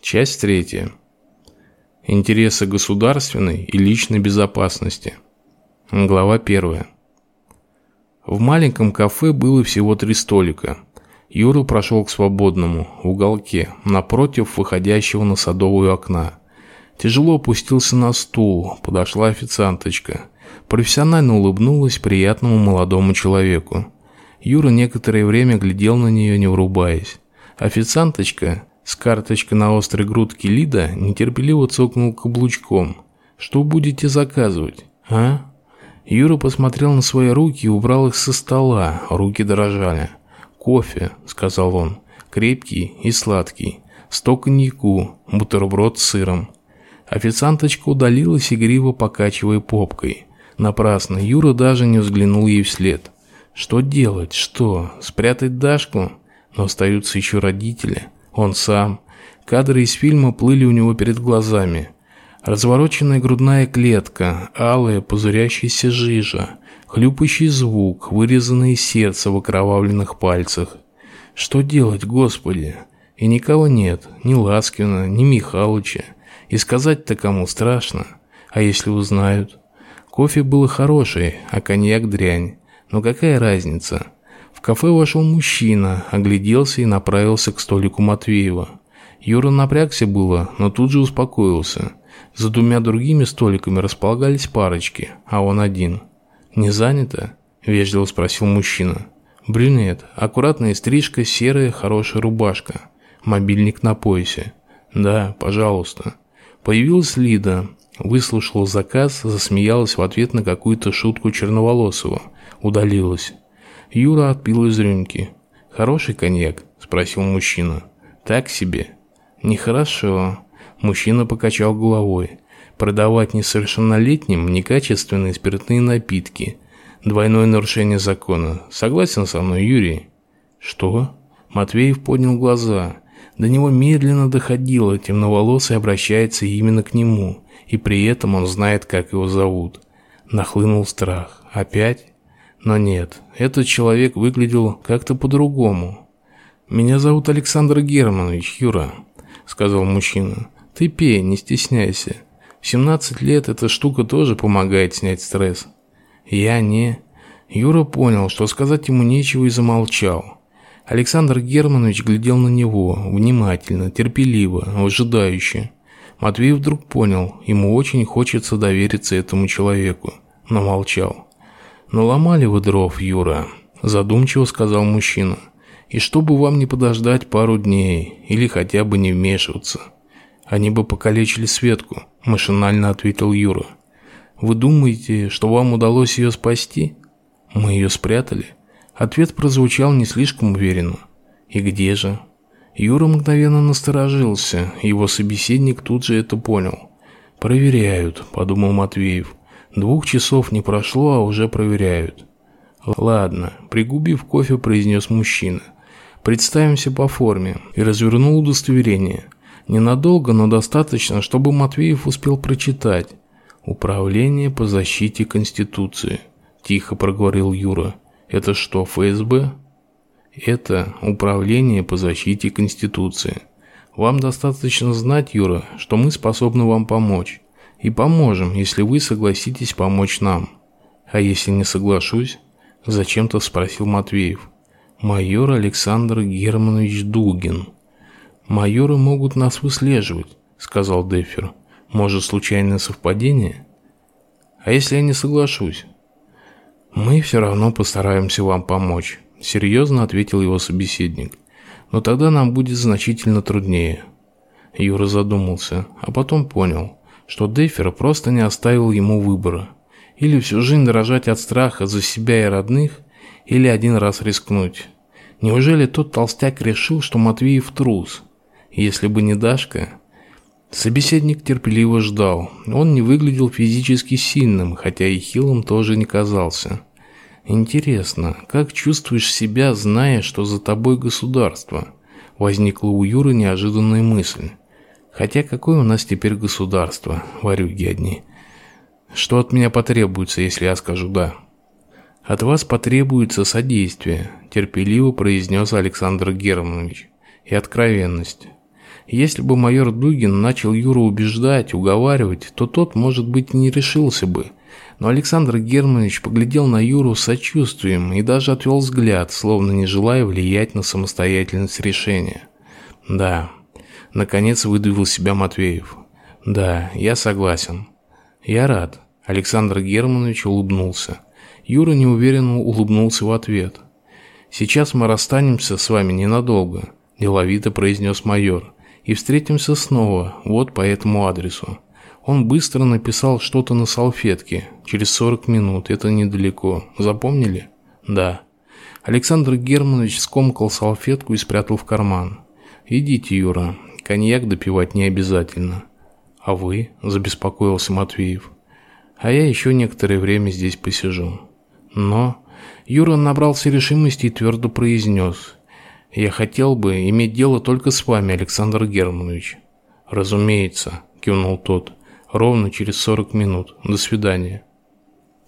Часть третья. Интересы государственной и личной безопасности. Глава первая. В маленьком кафе было всего три столика. Юра прошел к свободному, в уголке, напротив выходящего на садовое окна. Тяжело опустился на стул, подошла официанточка. Профессионально улыбнулась приятному молодому человеку. Юра некоторое время глядел на нее, не врубаясь. Официанточка, с карточкой на острой грудке Лида нетерпеливо цокнул каблучком. «Что будете заказывать, а?» Юра посмотрел на свои руки и убрал их со стола, руки дрожали. «Кофе», — сказал он, — «крепкий и сладкий, сто коньяку, бутерброд с сыром». Официанточка удалилась, игриво покачивая попкой. Напрасно, Юра даже не взглянул ей вслед. Что делать? Что? Спрятать Дашку? Но остаются еще родители. Он сам. Кадры из фильма плыли у него перед глазами. Развороченная грудная клетка, алая пузырящаяся жижа, хлюпающий звук, вырезанное сердце в окровавленных пальцах. Что делать, Господи? И никого нет, ни Ласкина, ни Михалыча. И сказать-то кому страшно. А если узнают? Кофе был хороший, а коньяк дрянь. Но какая разница? В кафе вошел мужчина, огляделся и направился к столику Матвеева. Юра напрягся было, но тут же успокоился. За двумя другими столиками располагались парочки, а он один. «Не занято?» – вежливо спросил мужчина. «Брюнет, аккуратная стрижка, серая хорошая рубашка, мобильник на поясе». «Да, пожалуйста». Появилась Лида, выслушала заказ, засмеялась в ответ на какую-то шутку Черноволосова, удалилась. Юра отпил из рюмки. «Хороший коньяк?» – спросил мужчина. «Так себе». «Нехорошо». Мужчина покачал головой. «Продавать несовершеннолетним некачественные спиртные напитки. Двойное нарушение закона. Согласен со мной, Юрий?» «Что?» Матвеев поднял глаза. До него медленно доходило, темноволосый обращается именно к нему, и при этом он знает, как его зовут. Нахлынул страх. «Опять?» Но нет, этот человек выглядел как-то по-другому. «Меня зовут Александр Германович, Юра», — сказал мужчина. «Ты пей, не стесняйся. В 17 лет эта штука тоже помогает снять стресс». «Я не...» Юра понял, что сказать ему нечего и замолчал. Александр Германович глядел на него, внимательно, терпеливо, ожидающе. Матвей вдруг понял, ему очень хочется довериться этому человеку, но молчал. «Наломали вы дров, Юра», – задумчиво сказал мужчина. «И чтобы вам не подождать пару дней, или хотя бы не вмешиваться. Они бы покалечили Светку», – машинально ответил Юра. «Вы думаете, что вам удалось ее спасти?» «Мы ее спрятали?» Ответ прозвучал не слишком уверенно. «И где же?» Юра мгновенно насторожился, его собеседник тут же это понял. «Проверяют», – подумал Матвеев. Двух часов не прошло, а уже проверяют. Ладно, пригубив кофе, произнес мужчина. Представимся по форме и развернул удостоверение. Ненадолго, но достаточно, чтобы Матвеев успел прочитать. «Управление по защите Конституции», – тихо проговорил Юра. «Это что, ФСБ?» «Это Управление по защите Конституции. Вам достаточно знать, Юра, что мы способны вам помочь. И поможем, если вы согласитесь помочь нам. А если не соглашусь? Зачем-то спросил Матвеев. Майор Александр Германович Дугин. Майоры могут нас выслеживать, сказал Дефер. Может, случайное совпадение? А если я не соглашусь? Мы все равно постараемся вам помочь, серьезно ответил его собеседник. Но тогда нам будет значительно труднее. Юра задумался, а потом понял – что Дефер просто не оставил ему выбора. Или всю жизнь дрожать от страха за себя и родных, или один раз рискнуть. Неужели тот толстяк решил, что Матвеев трус? Если бы не Дашка... Собеседник терпеливо ждал. Он не выглядел физически сильным, хотя и хилым тоже не казался. «Интересно, как чувствуешь себя, зная, что за тобой государство?» Возникла у Юры неожиданная мысль. Хотя какое у нас теперь государство, варюги одни. Что от меня потребуется, если я скажу «да»? От вас потребуется содействие, терпеливо произнес Александр Германович, и откровенность. Если бы майор Дугин начал Юру убеждать, уговаривать, то тот, может быть, не решился бы. Но Александр Германович поглядел на Юру с сочувствием и даже отвел взгляд, словно не желая влиять на самостоятельность решения. «Да», – наконец выдавил себя Матвеев. «Да, я согласен». «Я рад», – Александр Германович улыбнулся. Юра неуверенно улыбнулся в ответ. «Сейчас мы расстанемся с вами ненадолго», – деловито произнес майор. «И встретимся снова, вот по этому адресу». Он быстро написал что-то на салфетке. Через 40 минут, это недалеко. Запомнили? Да. Александр Германович скомкал салфетку и спрятал в карман. «Идите, Юра, коньяк допивать не обязательно». «А вы?» – забеспокоился Матвеев. «А я еще некоторое время здесь посижу». Но Юра набрался решимости и твердо произнес. «Я хотел бы иметь дело только с вами, Александр Германович». «Разумеется», – кивнул тот. Ровно через 40 минут. До свидания.